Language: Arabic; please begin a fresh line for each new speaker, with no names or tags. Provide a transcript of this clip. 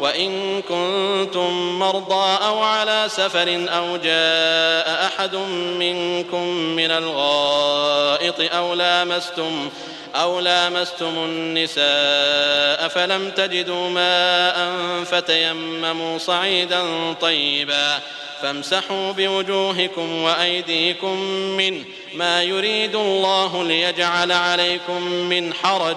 وإن كنتم مرضى أو على سفر أو جاء أحد منكم من الغائط أو لامستم أو لامستم النساء فلم تجدوا ماء فتيمموا صعيدا طيبا فامسحوا بوجوهكم وأيديكم منه ما يريد الله ليجعل عليكم من حرج